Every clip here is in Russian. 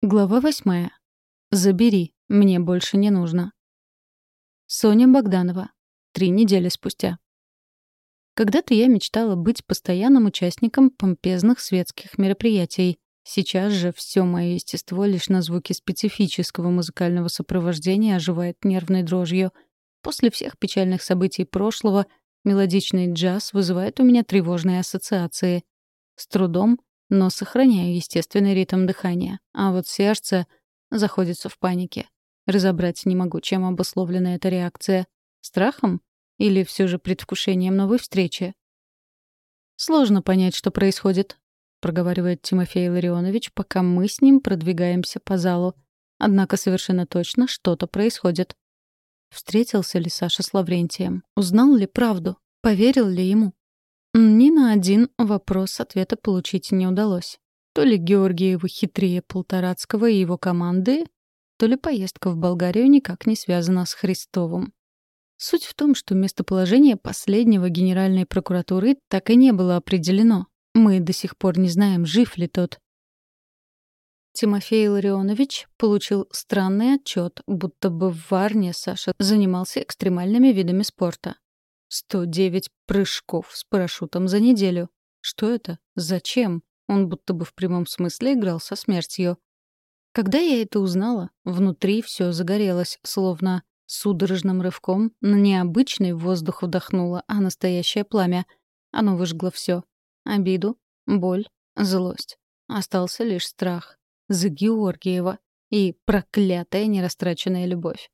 Глава восьмая. Забери, мне больше не нужно. Соня Богданова. Три недели спустя. Когда-то я мечтала быть постоянным участником помпезных светских мероприятий. Сейчас же все мое естество лишь на звуки специфического музыкального сопровождения оживает нервной дрожью. После всех печальных событий прошлого мелодичный джаз вызывает у меня тревожные ассоциации. С трудом но сохраняю естественный ритм дыхания. А вот сердце заходится в панике. Разобрать не могу, чем обусловлена эта реакция. Страхом? Или все же предвкушением новой встречи? «Сложно понять, что происходит», — проговаривает Тимофей Ларионович, пока мы с ним продвигаемся по залу. Однако совершенно точно что-то происходит. Встретился ли Саша с Лаврентием? Узнал ли правду? Поверил ли ему? Ни на один вопрос ответа получить не удалось. То ли Георгиеву хитрее Полторацкого и его команды, то ли поездка в Болгарию никак не связана с Христовым. Суть в том, что местоположение последнего Генеральной прокуратуры так и не было определено. Мы до сих пор не знаем, жив ли тот. Тимофей Ларионович получил странный отчет, будто бы в Варне Саша занимался экстремальными видами спорта. 109 прыжков с парашютом за неделю. Что это? Зачем? Он будто бы в прямом смысле играл со смертью. Когда я это узнала, внутри все загорелось, словно судорожным рывком на необычный воздух вдохнуло, а настоящее пламя. Оно выжгло все: Обиду, боль, злость. Остался лишь страх. За Георгиева и проклятая нерастраченная любовь.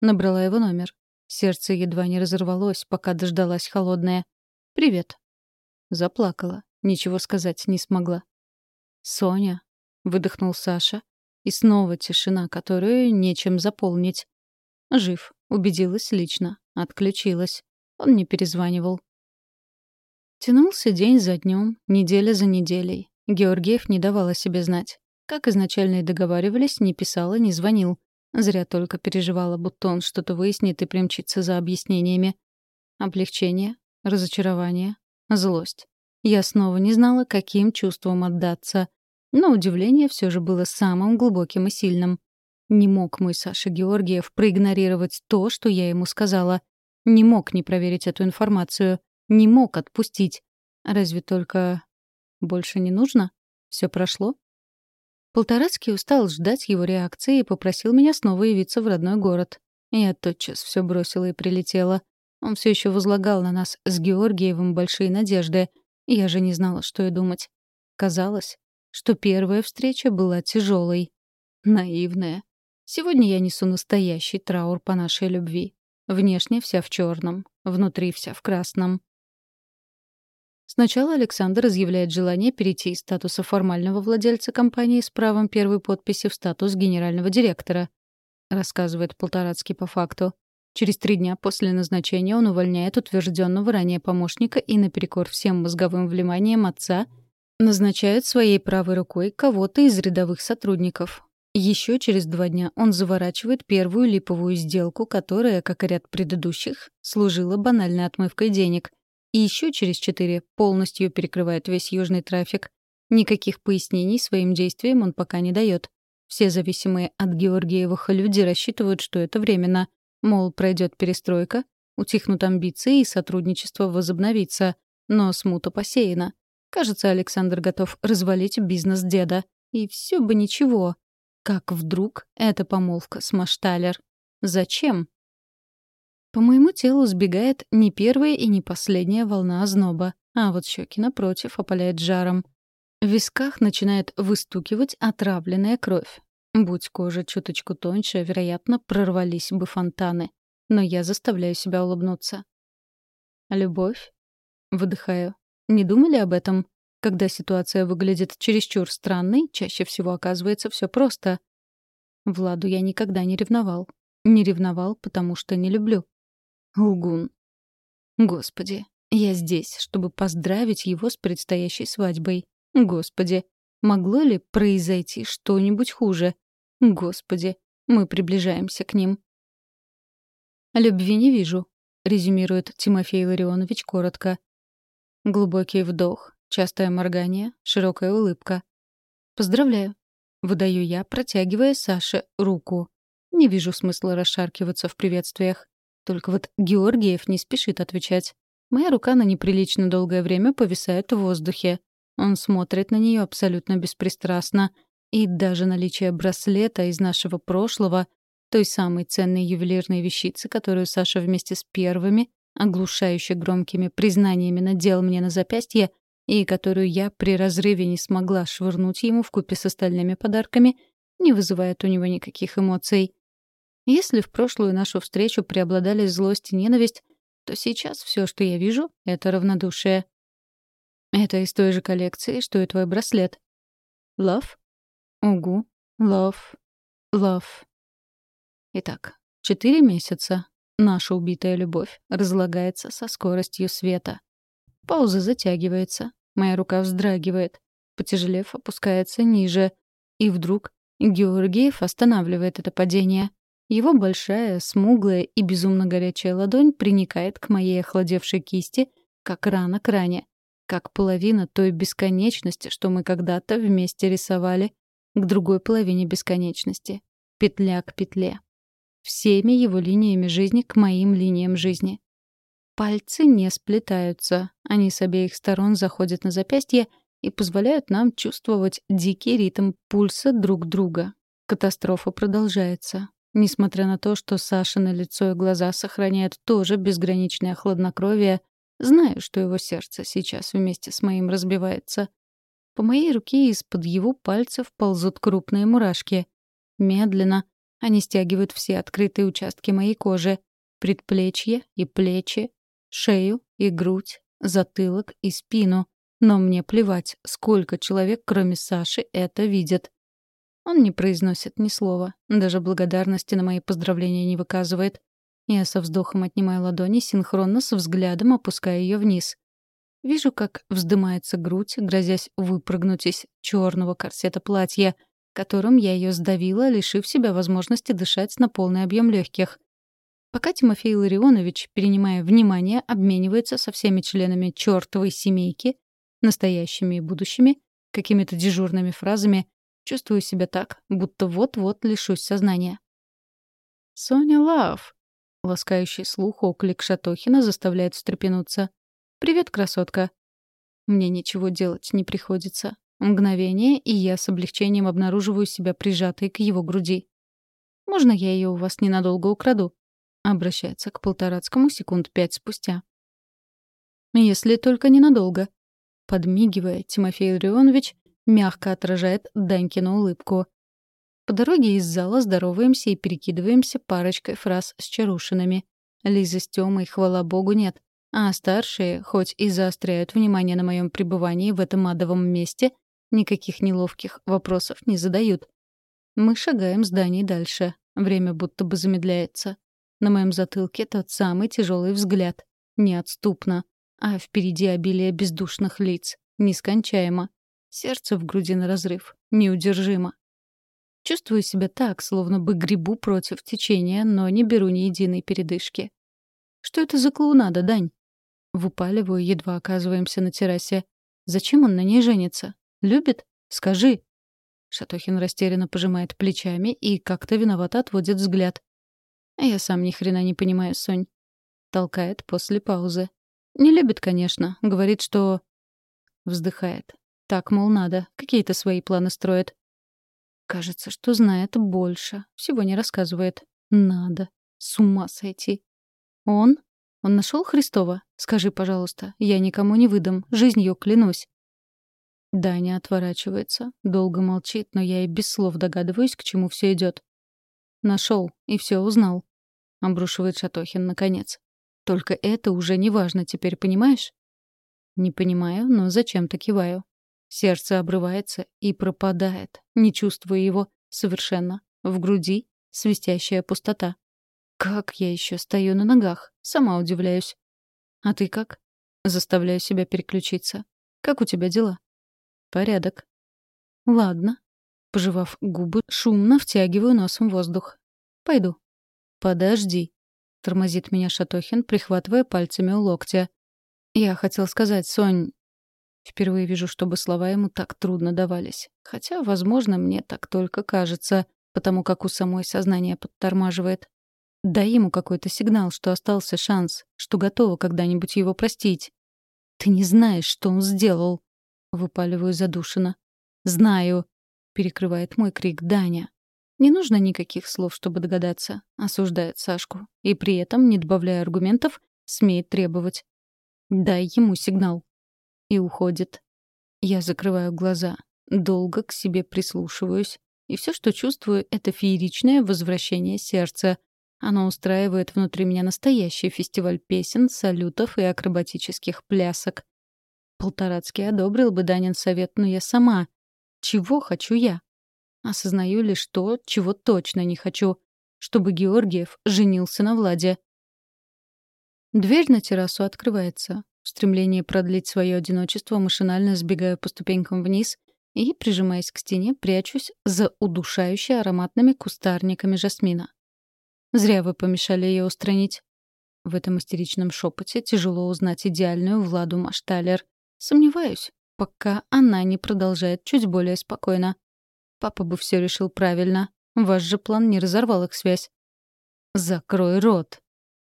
Набрала его номер. Сердце едва не разорвалось, пока дождалась холодная. «Привет». Заплакала. Ничего сказать не смогла. «Соня», — выдохнул Саша. И снова тишина, которую нечем заполнить. Жив. Убедилась лично. Отключилась. Он не перезванивал. Тянулся день за днем, неделя за неделей. Георгиев не давал о себе знать. Как изначально и договаривались, не писал и не звонил. Зря только переживала, будто он что-то выяснит и примчится за объяснениями. Облегчение, разочарование, злость. Я снова не знала, каким чувством отдаться. Но удивление все же было самым глубоким и сильным. Не мог мой Саша Георгиев проигнорировать то, что я ему сказала. Не мог не проверить эту информацию. Не мог отпустить. Разве только... Больше не нужно? Все прошло? Полторацкий устал ждать его реакции и попросил меня снова явиться в родной город. Я тотчас все бросила и прилетела. Он все еще возлагал на нас с Георгиевым большие надежды. Я же не знала, что и думать. Казалось, что первая встреча была тяжелой. Наивная. Сегодня я несу настоящий траур по нашей любви. Внешне вся в черном, внутри вся в красном. Сначала Александр изъявляет желание перейти из статуса формального владельца компании с правом первой подписи в статус генерального директора, рассказывает Полторацкий по факту. Через три дня после назначения он увольняет утвержденного ранее помощника и наперекор всем мозговым вниманием отца назначает своей правой рукой кого-то из рядовых сотрудников. Еще через два дня он заворачивает первую липовую сделку, которая, как и ряд предыдущих, служила банальной отмывкой денег — и еще через четыре полностью перекрывает весь южный трафик. Никаких пояснений своим действиям он пока не дает. Все зависимые от Георгиевых люди рассчитывают, что это временно. Мол, пройдет перестройка, утихнут амбиции и сотрудничество возобновится. Но смута посеяна. Кажется, Александр готов развалить бизнес деда. И все бы ничего. Как вдруг эта помолвка с Машталер? Зачем? По моему телу сбегает не первая и не последняя волна озноба, а вот щеки напротив опаляет жаром. В висках начинает выстукивать отравленная кровь. Будь кожа чуточку тоньше, вероятно, прорвались бы фонтаны. Но я заставляю себя улыбнуться. «Любовь?» Выдыхаю. Не думали об этом? Когда ситуация выглядит чересчур странной, чаще всего оказывается все просто. Владу я никогда не ревновал. Не ревновал, потому что не люблю. Лгун. Господи, я здесь, чтобы поздравить его с предстоящей свадьбой. Господи, могло ли произойти что-нибудь хуже? Господи, мы приближаемся к ним. «Любви не вижу», — резюмирует Тимофей Ларионович коротко. Глубокий вдох, частое моргание, широкая улыбка. «Поздравляю». Выдаю я, протягивая Саше руку. Не вижу смысла расшаркиваться в приветствиях. Только вот Георгиев не спешит отвечать. Моя рука на неприлично долгое время повисает в воздухе. Он смотрит на нее абсолютно беспристрастно. И даже наличие браслета из нашего прошлого, той самой ценной ювелирной вещицы, которую Саша вместе с первыми, оглушающе громкими признаниями надел мне на запястье, и которую я при разрыве не смогла швырнуть ему в купе с остальными подарками, не вызывает у него никаких эмоций. Если в прошлую нашу встречу преобладали злость и ненависть, то сейчас все, что я вижу, — это равнодушие. Это из той же коллекции, что и твой браслет. Лав? Угу. Лав. Лав. Итак, четыре месяца. Наша убитая любовь разлагается со скоростью света. Пауза затягивается. Моя рука вздрагивает. Потяжелев, опускается ниже. И вдруг Георгиев останавливает это падение. Его большая, смуглая и безумно горячая ладонь приникает к моей охладевшей кисти, как рана к ране, как половина той бесконечности, что мы когда-то вместе рисовали, к другой половине бесконечности, петля к петле. Всеми его линиями жизни к моим линиям жизни. Пальцы не сплетаются, они с обеих сторон заходят на запястье и позволяют нам чувствовать дикий ритм пульса друг друга. Катастрофа продолжается. Несмотря на то, что Саша на лицо и глаза сохраняют тоже безграничное хладнокровие, знаю, что его сердце сейчас вместе с моим разбивается. По моей руке из-под его пальцев ползут крупные мурашки. Медленно они стягивают все открытые участки моей кожи — предплечье и плечи, шею и грудь, затылок и спину. Но мне плевать, сколько человек, кроме Саши, это видят. Он не произносит ни слова, даже благодарности на мои поздравления не выказывает. Я со вздохом отнимаю ладони, синхронно с взглядом опуская ее вниз. Вижу, как вздымается грудь, грозясь выпрыгнуть из черного корсета платья, которым я ее сдавила, лишив себя возможности дышать на полный объем легких. Пока Тимофей Ларионович, перенимая внимание, обменивается со всеми членами чертовой семейки, настоящими и будущими, какими-то дежурными фразами, Чувствую себя так, будто вот-вот лишусь сознания. «Соня Лав!» — ласкающий слух оклик Шатохина заставляет встрепенуться. «Привет, красотка!» Мне ничего делать не приходится. Мгновение, и я с облегчением обнаруживаю себя прижатой к его груди. «Можно я ее у вас ненадолго украду?» Обращается к Полторацкому секунд пять спустя. «Если только ненадолго». Подмигивая, Тимофей Ларионович мягко отражает Данькину улыбку. По дороге из зала здороваемся и перекидываемся парочкой фраз с чарушинами. Лизы с Тёмой, хвала богу, нет. А старшие, хоть и заостряют внимание на моем пребывании в этом адовом месте, никаких неловких вопросов не задают. Мы шагаем зданий дальше. Время будто бы замедляется. На моем затылке тот самый тяжелый взгляд. Неотступно. А впереди обилие бездушных лиц. Нескончаемо. Сердце в груди на разрыв. Неудержимо. Чувствую себя так, словно бы грибу против течения, но не беру ни единой передышки. Что это за клоунада, Дань? Выпаливаю, едва оказываемся на террасе. Зачем он на ней женится? Любит? Скажи. Шатохин растерянно пожимает плечами и как-то виновато отводит взгляд. А я сам ни хрена не понимаю, Сонь. Толкает после паузы. Не любит, конечно. Говорит, что... Вздыхает. Так, мол, надо. Какие-то свои планы строит. Кажется, что знает больше. Всего не рассказывает. Надо. С ума сойти. Он? Он нашел Христова? Скажи, пожалуйста. Я никому не выдам. Жизнью клянусь. Даня отворачивается, долго молчит, но я и без слов догадываюсь, к чему все идет. Нашел и все узнал. Обрушивает Шатохин наконец. Только это уже не важно теперь, понимаешь? Не понимаю, но зачем-то киваю. Сердце обрывается и пропадает, не чувствуя его совершенно. В груди свистящая пустота. Как я еще стою на ногах? Сама удивляюсь. А ты как? Заставляю себя переключиться. Как у тебя дела? Порядок. Ладно. Пожевав губы, шумно втягиваю носом воздух. Пойду. Подожди. Тормозит меня Шатохин, прихватывая пальцами у локтя. Я хотел сказать, Сонь, Впервые вижу, чтобы слова ему так трудно давались. Хотя, возможно, мне так только кажется, потому как у самой сознание подтормаживает. Дай ему какой-то сигнал, что остался шанс, что готова когда-нибудь его простить. «Ты не знаешь, что он сделал!» — выпаливаю задушенно. «Знаю!» — перекрывает мой крик Даня. Не нужно никаких слов, чтобы догадаться. Осуждает Сашку. И при этом, не добавляя аргументов, смеет требовать. «Дай ему сигнал!» И уходит. Я закрываю глаза. Долго к себе прислушиваюсь. И все, что чувствую, — это фееричное возвращение сердца — оно устраивает внутри меня настоящий фестиваль песен, салютов и акробатических плясок. Полторацкий одобрил бы Данин совет, но я сама. Чего хочу я? Осознаю лишь то, чего точно не хочу. Чтобы Георгиев женился на Владе. Дверь на террасу открывается. В стремлении продлить свое одиночество машинально сбегаю по ступенькам вниз и, прижимаясь к стене, прячусь за удушающе ароматными кустарниками жасмина. Зря вы помешали ее устранить. В этом истеричном шепоте тяжело узнать идеальную Владу Машталер. Сомневаюсь, пока она не продолжает чуть более спокойно. Папа бы все решил правильно. Ваш же план не разорвал их связь. «Закрой рот», —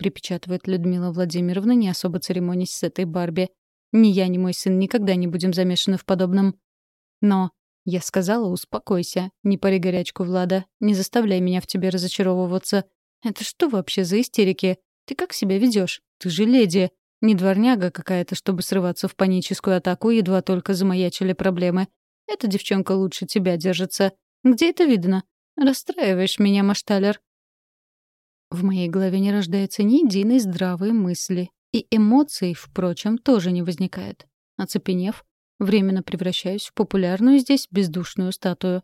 припечатывает Людмила Владимировна, не особо церемонясь с этой Барби. «Ни я, ни мой сын никогда не будем замешаны в подобном». «Но...» — я сказала, успокойся. Не пари горячку, Влада. Не заставляй меня в тебе разочаровываться. Это что вообще за истерики? Ты как себя ведешь? Ты же леди. Не дворняга какая-то, чтобы срываться в паническую атаку, едва только замаячили проблемы. Эта девчонка лучше тебя держится. Где это видно? Расстраиваешь меня, Машталер. В моей голове не рождается ни единой здравой мысли. И эмоций, впрочем, тоже не возникает. Оцепенев, временно превращаюсь в популярную здесь бездушную статую.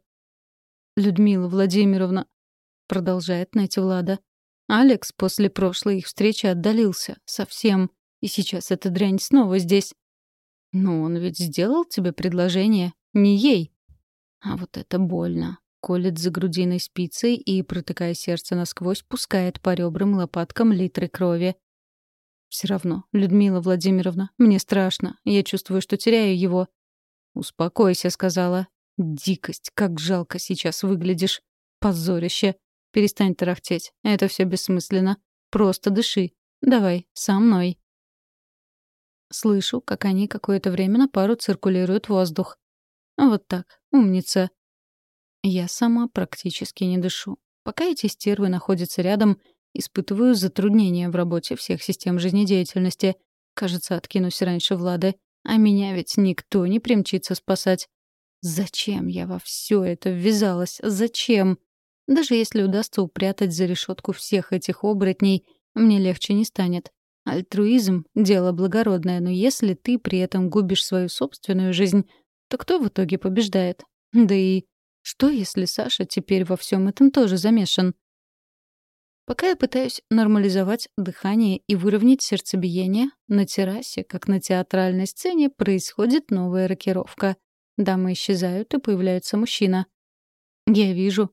«Людмила Владимировна», — продолжает Найти Влада, Алекс после прошлой их встречи отдалился. Совсем. И сейчас эта дрянь снова здесь. Но он ведь сделал тебе предложение. Не ей. А вот это больно. Колет за грудиной спицей и, протыкая сердце насквозь, пускает по ребрам лопаткам литры крови. Все равно, Людмила Владимировна, мне страшно. Я чувствую, что теряю его. «Успокойся», — сказала. «Дикость, как жалко сейчас выглядишь. Позорище. Перестань тарахтеть. Это все бессмысленно. Просто дыши. Давай, со мной. Слышу, как они какое-то время на пару циркулируют воздух. Вот так. Умница. Я сама практически не дышу. Пока эти стервы находятся рядом, испытываю затруднения в работе всех систем жизнедеятельности. Кажется, откинусь раньше Влады. А меня ведь никто не примчится спасать. Зачем я во все это ввязалась? Зачем? Даже если удастся упрятать за решетку всех этих оборотней, мне легче не станет. Альтруизм — дело благородное, но если ты при этом губишь свою собственную жизнь, то кто в итоге побеждает? Да и что, если Саша теперь во всем этом тоже замешан? Пока я пытаюсь нормализовать дыхание и выровнять сердцебиение, на террасе, как на театральной сцене, происходит новая рокировка. Дамы исчезают, и появляется мужчина. Я вижу,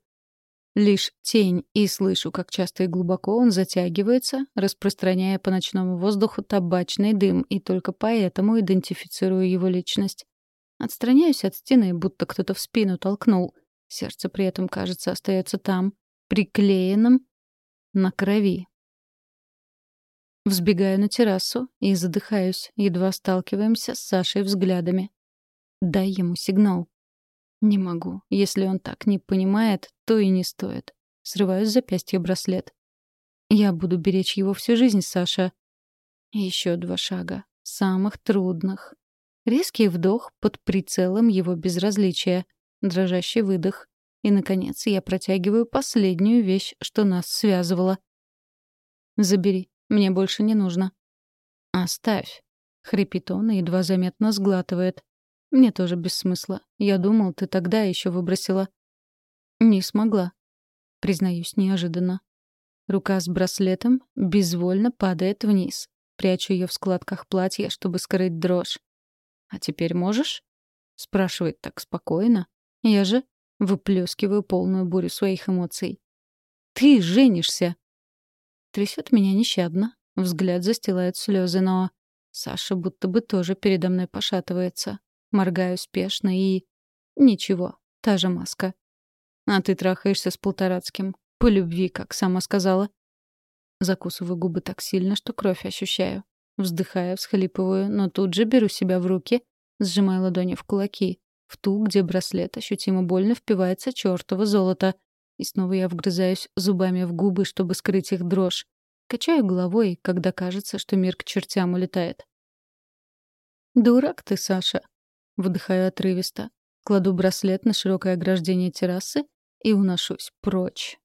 Лишь тень и слышу, как часто и глубоко он затягивается, распространяя по ночному воздуху табачный дым, и только поэтому идентифицирую его личность. Отстраняюсь от стены, будто кто-то в спину толкнул. Сердце при этом, кажется, остается там, приклеенным на крови. Взбегаю на террасу и задыхаюсь, едва сталкиваемся с Сашей взглядами. Дай ему сигнал. Не могу. Если он так не понимает, то и не стоит. Срываю с запястья браслет. Я буду беречь его всю жизнь, Саша. Еще два шага. Самых трудных. Резкий вдох под прицелом его безразличия. Дрожащий выдох. И, наконец, я протягиваю последнюю вещь, что нас связывало. «Забери. Мне больше не нужно». «Оставь», — хрипит он и едва заметно сглатывает. Мне тоже без смысла. Я думал, ты тогда еще выбросила. Не смогла. Признаюсь неожиданно. Рука с браслетом безвольно падает вниз. Прячу ее в складках платья, чтобы скрыть дрожь. «А теперь можешь?» — спрашивает так спокойно. Я же выплескиваю полную бурю своих эмоций. «Ты женишься!» Трясет меня нещадно. Взгляд застилает слезы, но... Саша будто бы тоже передо мной пошатывается. Моргаю спешно и... Ничего, та же маска. А ты трахаешься с Полторацким. По любви, как сама сказала. Закусываю губы так сильно, что кровь ощущаю. Вздыхая, всхлипываю, но тут же беру себя в руки, сжимая ладони в кулаки. В ту, где браслет ощутимо больно впивается чёртово золото. И снова я вгрызаюсь зубами в губы, чтобы скрыть их дрожь. Качаю головой, когда кажется, что мир к чертям улетает. «Дурак ты, Саша!» Выдыхаю отрывисто. Кладу браслет на широкое ограждение террасы и уношусь прочь.